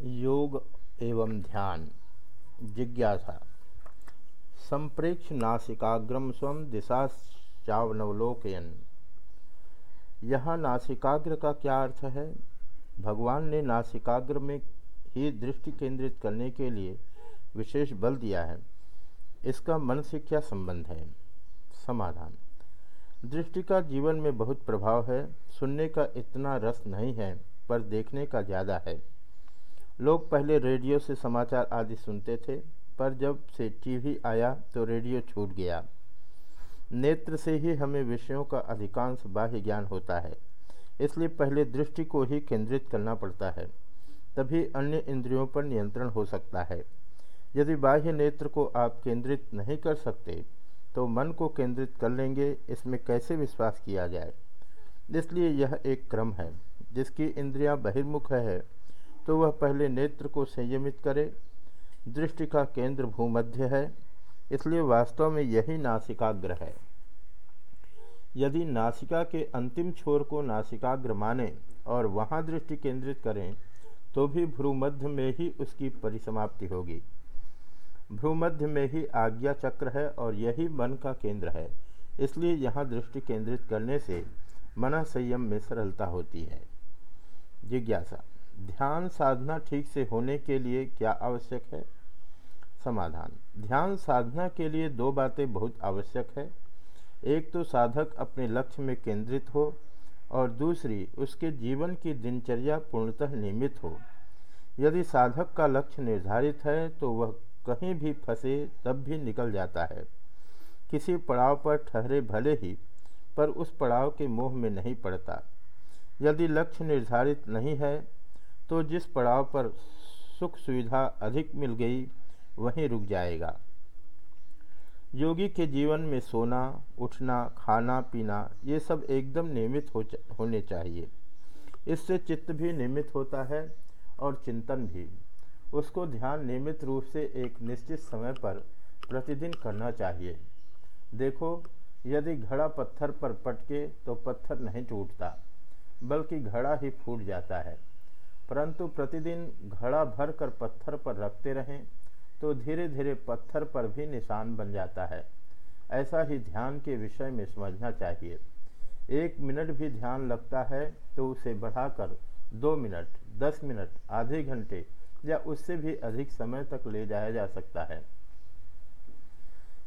योग एवं ध्यान। जिज्ञासा। संप्रेक्ष नासिकाग्रम स्व दिशाचावनवलोकयन यहाँ नासिकाग्र का क्या अर्थ है? भगवान ने नासिकाग्र में ही दृष्टि केंद्रित करने के लिए विशेष बल दिया है। इसका मन से क्या संबंध है? समाधान। दृष्टि का जीवन में बहुत प्रभाव है। सुनने का इतना रस नहीं है, पर देखने का ज़्यादा है। लोग पहले रेडियो से समाचार आदि सुनते थे, पर जब से टीवी आया तो रेडियो छूट गया। नेत्र से ही हमें विषयों का अधिकांश बाह्य ज्ञान होता है, इसलिए पहले दृष्टि को ही केंद्रित करना पड़ता है, तभी अन्य इंद्रियों पर नियंत्रण हो सकता है। यदि बाह्य नेत्र को आप केंद्रित नहीं कर सकते तो मन को केंद्रित कर लेंगे, इसमें कैसे विश्वास किया जाए? इसलिए यह एक क्रम है, जिसकी इंद्रियाँ बहिर्मुख है। तो वह पहले नेत्र को संयमित करे। दृष्टि का केंद्र भूमध्य है, इसलिए वास्तव में यही नासिकाग्र है। यदि नासिका के अंतिम छोर को नासिकाग्र माने और वहाँ दृष्टि केंद्रित करें तो भी भ्रूमध्य में ही उसकी परिसमाप्ति होगी। भ्रूमध्य में ही आज्ञा चक्र है और यही मन का केंद्र है, इसलिए यहाँ दृष्टि केंद्रित करने से मन संयम में सरलता होती है। जिज्ञासा। ध्यान साधना ठीक से होने के लिए क्या आवश्यक है? समाधान। ध्यान साधना के लिए दो बातें बहुत आवश्यक है। एक तो साधक अपने लक्ष्य में केंद्रित हो और दूसरी, उसके जीवन की दिनचर्या पूर्णतः नियमित हो। यदि साधक का लक्ष्य निर्धारित है तो वह कहीं भी फंसे तब भी निकल जाता है। किसी पड़ाव पर ठहरे भले ही, पर उस पड़ाव के मोह में नहीं पड़ता। यदि लक्ष्य निर्धारित नहीं है तो जिस पड़ाव पर सुख सुविधा अधिक मिल गई, वहीं रुक जाएगा। योगी के जीवन में सोना, उठना, खाना, पीना, ये सब एकदम नियमित हो होने चाहिए। इससे चित्त भी नियमित होता है और चिंतन भी। उसको ध्यान नियमित रूप से एक निश्चित समय पर प्रतिदिन करना चाहिए। देखो, यदि घड़ा पत्थर पर पटके तो पत्थर नहीं टूटता, बल्कि घड़ा ही फूट जाता है। परंतु प्रतिदिन घड़ा भर कर पत्थर पर रखते रहें तो धीरे धीरे पत्थर पर भी निशान बन जाता है। ऐसा ही ध्यान के विषय में समझना चाहिए। एक मिनट भी ध्यान लगता है तो उसे बढ़ाकर दो मिनट, दस मिनट, आधे घंटे या उससे भी अधिक समय तक ले जाया जा सकता है।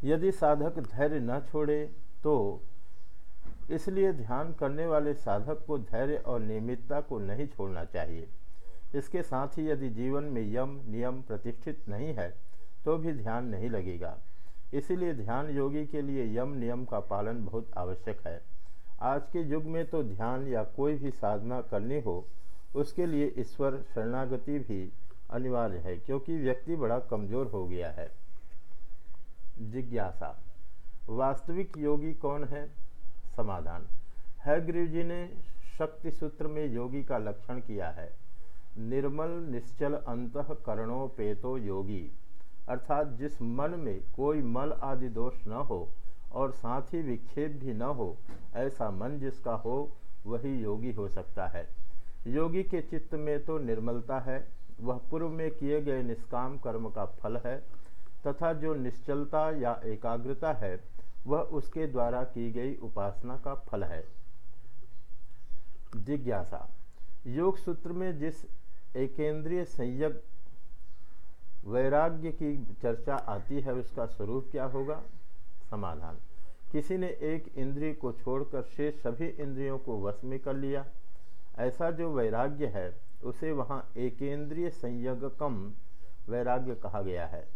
यदि साधक धैर्य न छोड़े तो इसलिए ध्यान करने वाले साधक को धैर्य और नियमितता को नहीं छोड़ना चाहिए। इसके साथ ही यदि जीवन में यम, नियम प्रतिष्ठित नहीं है तो भी ध्यान नहीं लगेगा। इसीलिए ध्यान योगी के लिए यम, नियम का पालन बहुत आवश्यक है। आज के युग में तो ध्यान या कोई भी साधना करनी हो, उसके लिए ईश्वर शरणागति भी अनिवार्य है, क्योंकि व्यक्ति बड़ा कमज़ोर हो गया है। जिज्ञासा। वास्तविक योगी कौन है? समाधान। हैग्रीव जी ने शक्ति सूत्र में योगी का लक्षण किया है। निर्मल निश्चल अंतकरणोपेतो योगी। अर्थात जिस मन में कोई मल आदि दोष न हो और साथ ही विक्षेप भी न हो, ऐसा मन जिसका हो, वही योगी हो सकता है। योगी के चित्त में तो निर्मलता है, वह पूर्व में किए गए निष्काम कर्म का फल है, तथा जो निश्चलता या एकाग्रता है, वह उसके द्वारा की गई उपासना का फल है। जिज्ञासा। योग सूत्र में जिस एकेंद्रीय संयग वैराग्य की चर्चा आती है, उसका स्वरूप क्या होगा? समाधान। किसी ने एक इंद्रिय को छोड़कर शेष सभी इंद्रियों को वश में कर लिया। ऐसा जो वैराग्य है, उसे वहाँ एकेंद्रीय संयगकम वैराग्य कहा गया है।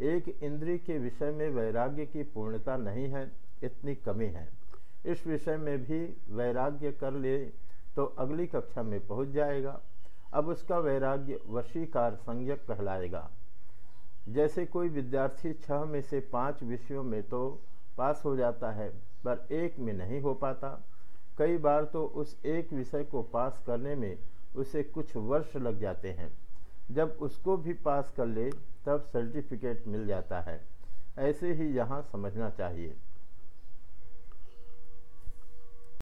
एक इंद्रिय के विषय में वैराग्य की पूर्णता नहीं है, इतनी कमी है। इस विषय में भी वैराग्य कर ले तो अगली कक्षा में पहुँच जाएगा। अब उसका वैराग्य वशीकार संज्ञक कहलाएगा। जैसे कोई विद्यार्थी छह में से पाँच विषयों में तो पास हो जाता है, पर एक में नहीं हो पाता। कई बार तो उस एक विषय को पास करने में उसे कुछ वर्ष लग जाते हैं। जब उसको भी पास कर ले, तब सर्टिफिकेट मिल जाता है। ऐसे ही यहाँ समझना चाहिए।